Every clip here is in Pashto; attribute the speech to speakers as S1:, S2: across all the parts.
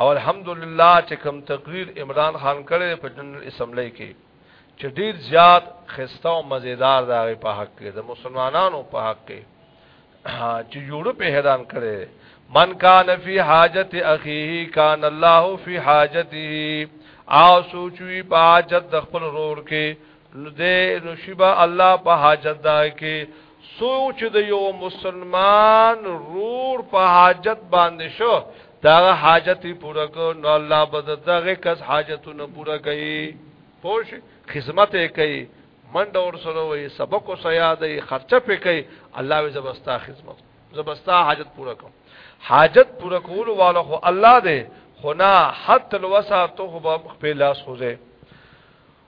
S1: او الحمدلله چې کوم تقریر عمران خان کړی په جنرال اسمبلی کې چې ډیر زیات خسته او مزیدار دا په حق کې د مسلمانانو په حق کې چې جوړ په حیران کړي من کان فی حاجت اخیه کان الله فی حاجته او سوچوي په حاجت د خپل رور کې نو دې نو شیبا الله په حاجت دا کې سوچ د یو مسلمان رور په حاجت باندې شو دا حاجت پورا کو نو الله بد دغه کس حاجتونه پورا کوي پوش خدمت کوي منډه ور سره وي سبق او سیاده خرچه پې کوي الله وي زبستا خدمت زبستا حاجت پورا کوم حاجت پورا کول والا خو الله دې خنا حت الوسع تو خو په لاس خوځه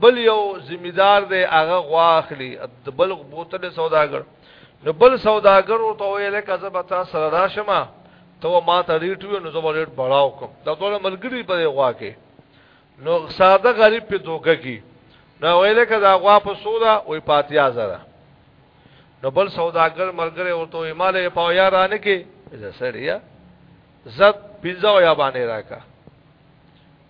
S1: بل یو ذمہ دار دی هغه غوا اخلي د بل بوتل سوداګر نو بل سوداګر او ته ویل کزه به تاسو سره راشم ته ما ته ریټ وی نو زما ریټ بڑاو کوم دا ټول ملګری په غوا کې نو ساده غریب په دوګه کې نو ویل کزه غوا په سودا وې پاتیا زره نو بل سوداګر ملګری او ته مالې پاو یارانه کې زه سړیا زت پینځه یا باندې راکا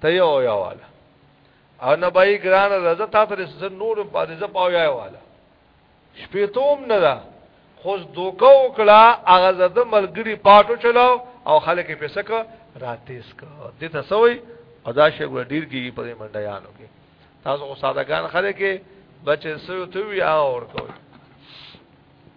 S1: ته یو او یا والا او نه بای ګران رضا تا تر څه نور په رضا پاو یا والا شپېتوم نه دا خو دوکه وکړه هغه زده ملګری پاتو چلاو او خلک په سک راتیس کا دې ته سوې او دا شی ګور ډیر کیږي په دې منډه یانو کې تاسو او سادهګان خلک بچې سوې ته وی او ور کوي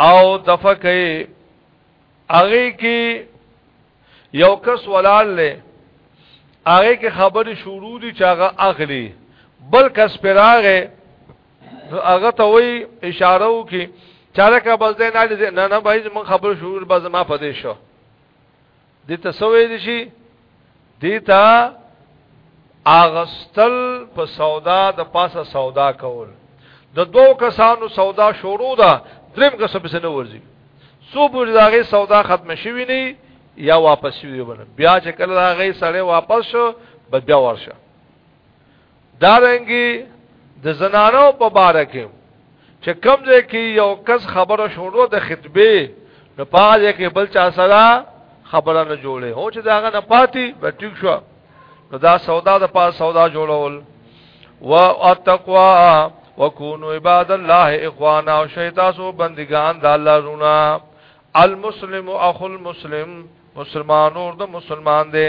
S1: او دفع کوي هغه کې یو کس ولال لې هغه کې خبرې شروع دي چې هغه اخلي بل کس پراغه هغه ته وی اشاره وکي چاله کا بس نه نه نه بای من خبر شروع بس ما پدې شو دې ته سوې دي شي دې ته اغستل په سودا د پاسه سودا کول د دوو کسانو سودا شروع ده دریم کس په سن ورزي سو پر داغه سودا ختم شوی نه یا واپس وی ونه بیا چې کله هغه سړی واپس شو بیا ورشه دارنګي د زنانو په باره کې چې کم ځای کې یو کس خبره شروع د خطبه نو پاجه کې بل چا سره خبره نه جوړه هو چې داغه نه پاتې به ټیک شو نو دا سودا د پاس سودا جوړول و اتقوا وکونو عباد الله اخوانا او شیطاسو بندگان د الله رونا المسلم اخو المسلم مسلمان اور د مسلمان دی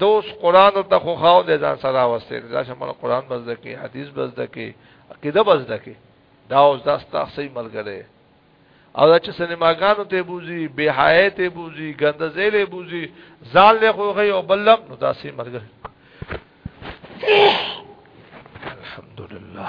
S1: دوس قران ته خو خاو دې ځان سره واستې دا شمن قران بس دکی حدیث بس دکی عقیده بس دکی دا اوس دا ستاسو ملګری او دا چې سینماګانو ته بوزي بے حیا ته بوزي ګندزې له بوزي ځان له خوغه او بلم نو داسې ملګری الحمدلله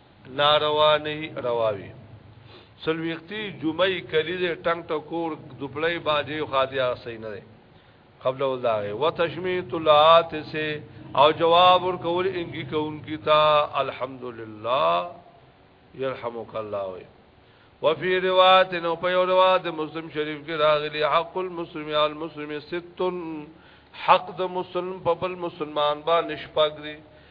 S1: ناروا نه رواوي سلويختي جمعي کلیزه ټنګ ټکور دوپړی باجه او خادیا سي نه ده قبل ولداغه وتشمیت العات سي او جواب ور کول انګي کونکي تا الحمدلله يرحمک الله وي وفي روایت نو په یو روایت مسلم شریف کې راغلي حق المسلم یا المسلم ست حق د مسلم په بل مسلمان باندې شپږ دي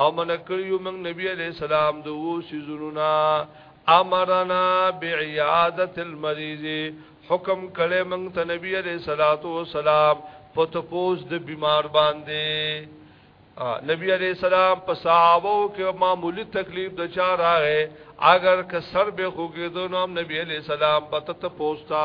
S1: او من کړیو موږ نبی علیہ السلام د وو سيزونونا امرنا بعیادت المریض حکم کړي موږ ته نبی علیہ الصلات والسلام په تپوس د بیمار باندې نبی علیہ السلام په صحابه کې معمولی تکلیف د چا راغې اگر که سر به خوګیدو نو نبی علیہ السلام په تپوس تا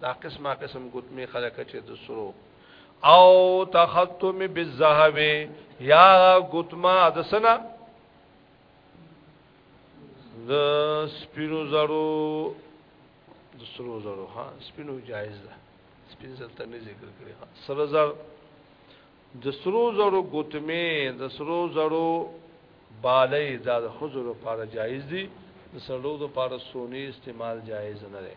S1: دا قسمه قسم ګوتمه خلک چې د سرو او تختم بالذهب یا ګوتمه د سنا د سپینو زرو د سرو زرو ها سپینو جایز ده سپین زر ته نه ذکر کړی ها سره زر د سرو زرو ګوتمه د سرو زرو بالې دا د خزر لپاره جایز دي د سړو لپاره سونی استعمال جایز نه دی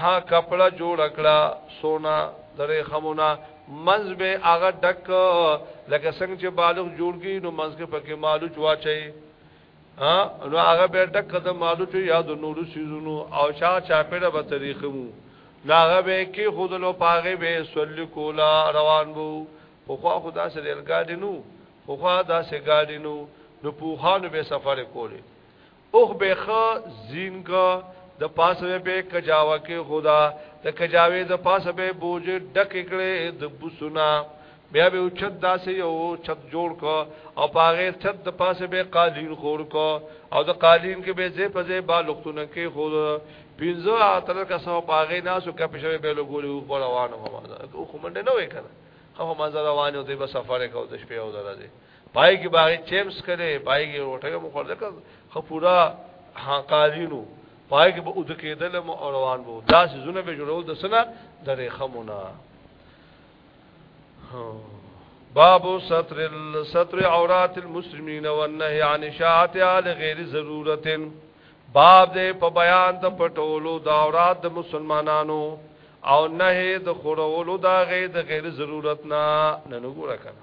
S1: ها کپړه جوړ کړه سونا درې خمونه منځ به هغه ډک لکه څنګه چې بالغ جوړ کی نو منځ کې پکې مالو چواچي ها نو هغه به ډک د مالو چې یاد نور سيزونو او چا چا پیړه به طریقه مو ناغه به کې خودلو پاغه به سول کولا روان وو خو خو خدا سره الګاډي نو خو خو دا سه ګاډي نو نو پوخانو به سفر کوله اوخ به خ زین کا د پاسه به کجاوه کې خدا د کجاوې د پاسه به بوج ډک کړي د بوسنا بیا به چت داسې یو چت جوړ کو او پاغه چت د پاسه به قالین خور کو او د قالین کې به زې پځې با لختونه کې خور پینځه اتل کا سو پاغه ناسو کا پښه به لګولې او روانه ما او خو منډه نه وې کړه خو ما روانه او دې په سفر کې او د شپې او درځي پای کې باغې چیپس کړي پای کې روټه مو خور لکه خپورا حقالینو پای کې به اود کېدل مو روان وو دا سيزونه به جوړول د سنه د رخمونه باب ستر ستر عورات المسلمین والنهي عن اشاعت علی غیر ضرورت باب دې په بیان د پټولو د عورات د مسلمانانو او نه د خورولو دا غي د غیر ضرورت نه نه وګورا کنه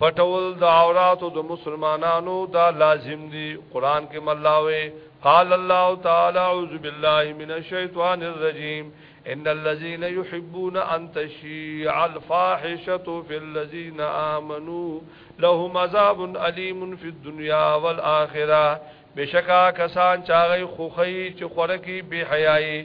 S1: پټول د عوراتو د مسلمانانو دا لازم دي قران کې ملاوي قال الله تعالی اعوذ بالله من الشیطان الرجیم ان الذين يحبون ان تشيع الفاحشه في الذين امنوا لهم عذاب اليم في الدنيا والاخره بشکا کسان چاغي خوخي چې خورکی بے حیاي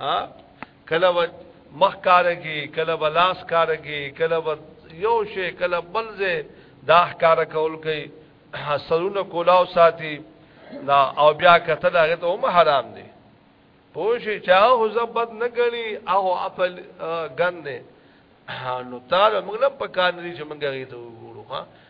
S1: ها کله و مخ کارږي کله بلاس کارږي کله و یو شی کله بل ځای دا ښکار کول کوي سرونه کولاو ساتي دا او بیا کته دا ته هم حرام دي پوشي چا هو زبد نه غني او خپل غن نه نو تعالی موږ لم پکان دي چې موږ غي ته وګورو ها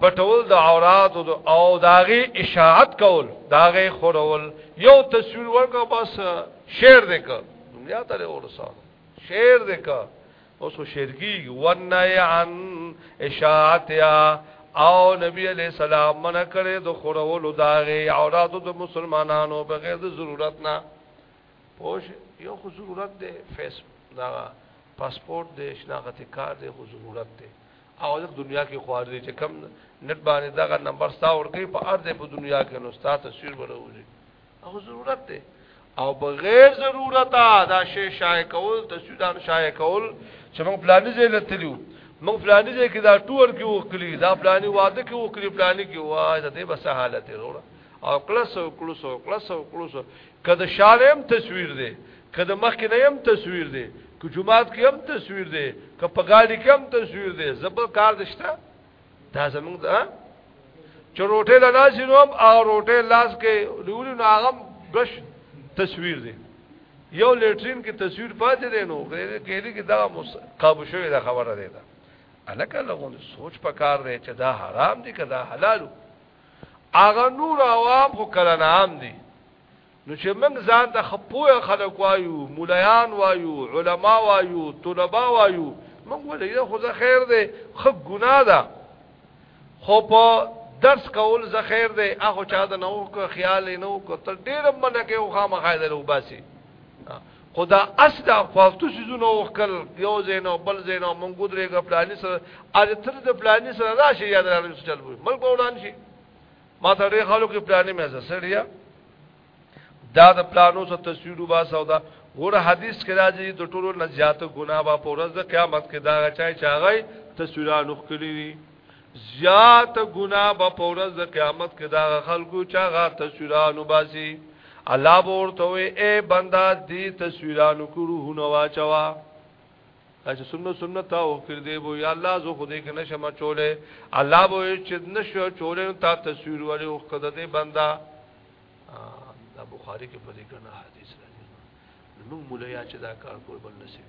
S1: پټول د عورات او داغه اشاعت کول داغه خورول یو تصویر ورکا بس شعر دې کا دنیا ته ورسا شعر دې کا اوس شعر کی ونای عن اشاعتیا او نبی علیہ السلام منع کړي د خورول داغه عورات د مسلمانانو بغیر د ضرورت نه پوش یو خو ضرورت دی فیس دا پاسپورت د شناخت کار دی خو ضرورت دی او د دنیا کې خوار دي چې کم نت باندې دغه نمبر ستا ورکې په ارض په دنیا کې نو ستا تصویر ولوځي او ضرورت دی او بغیر ضرورت دا شی شای کول تصویران شای کول چې موږ پلانې ځای لتلیو موږ پلانې ځای کې دا ټور کې وکړي دا پلانې واده کې وکړي پلانې کې وای دا دې بس حالت وروړه او کلس او کلس او کلس او کلس که د شاله هم تصویر دی که د مخ کې نه هم تصویر دی که جمعات کې هم تصویر دی که په ګاډي کې هم تصویر دی زبر کار دشته دا زمونږ دا چې روټه له لاس نوم او روټه لاس کې لولو نو هغه بش تصویر دی یو لیټرین کې تصویر پاتې دی نو کېږي کې دا قابو شوی دا خبره دی دا الکه لغون سوچ پکار دی چې دا حرام دی که دا حلالو هغه نور عوام خو کله نه عام دي نو چې موږ ځان ته خپوه خلک وایو مولایان وایو علما وایو طلبا وایو موږ ولې دا خو خیر دی خو ګناه ده خو په درس کول زه خیر دی هغه چا د نو کو خیال نه کو تر ډیر منکه او خامخایدل وباسي خدا اس دا فالتو سيزونه وکړ یو زینو بل زینو مونږ ګدرېګه پلاني سره اج تر د پلاني سره راشي یاد راغلی چل وي ملک ولان شي ما ته ډېر خلکو کې پلاني مې زه سړیا دا د پلانو سره تصویر وبا سودا ګور حدیث کې راځي د ټولو نزيات ګنا با پورز د قیامت کې دا چای چاغی تصویرانو خکلی دي زیات ګنا به په ورځ د قیامت کې دا خلکو چا غا تصویرانو باسي الله به ورته وي اے بندا دې تصویرانو کو روحونه واچوا چې سنت سنت او کړ دې بو یا الله زه خو دې کې نشم چولې الله به چې نشو چولې تا تصویر ولې او کده دې بندا دا بخاری کې په دې کنه حدیث راځي نو مولا یا چې دا کار کوي بل نصیب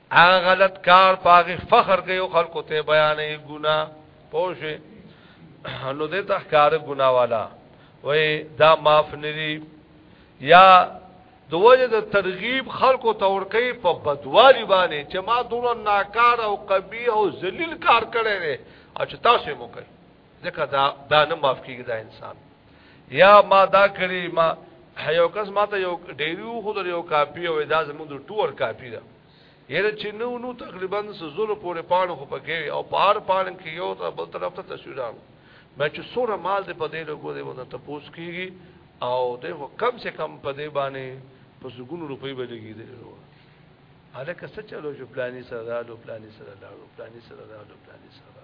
S1: هغه غلط کار پاغه فخر کوي او خلکو ته بیانې ګنا پوښي نو دې تخکار ګنا والا وې دا معاف ندي یا دوجه د ترغیب خلکو تور کوي په بدوالي باندې چې ما دونه ناکار او قبیح او ذلیل کار کړی دی او چې تاسو مو کوي ځکه دا دا نه معاف کیږي دا انسان یا ما دا کړی ما یو کس ما ته یو ډیریو خو در یو کاپی او دا زموږ ټول کاپی ده یره چې نو نو تقریبا سزور پورې پانو خو پکې او پار پان کې یو ته بل طرف ته تصویرانو مې چې سوره مال دې په دې لګو دې ونه ته پوس کیږي او دې کم سے کم په دې باندې په زګونو روپۍ بلګي دې الکه څه چلو جو پلاني سره دالو پلاني سره دالو پلاني سره دالو پلاني سره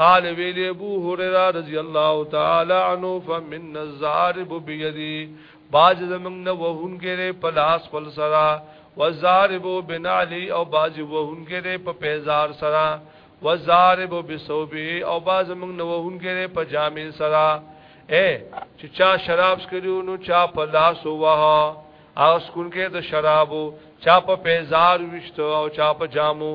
S1: قال ویل ابو هريره رضی الله تعالی عنہ فمن الزارب بيدي باج زمنګ نه وهون کړي په لاس خپل سره وزارب بن علي او باج وهون کړي په پیزار سره وزارب بسوبه او باز موږ نه وهون کړي په جامع سره اے چې چا شراب سکرو نو چا په لاس وه او سکون کې د شرابو چا په پیزار وشته او چا په جامو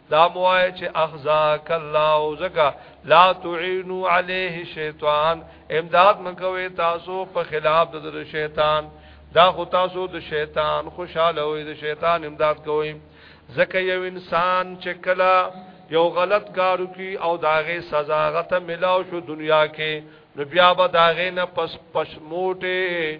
S1: دا موای چې اخزاک الله زکا لا تعینوا علیه شیطان امداد مکوي تاسو په خلاف د شیطان دا خو تاسو د شیطان خوشاله وي د شیطان امداد کوي زکه یو انسان چې کلا یو غلط کارو کی او داغه سزا غته ملاو شو دنیا کې نو بیا به داغه نه پس پشموټه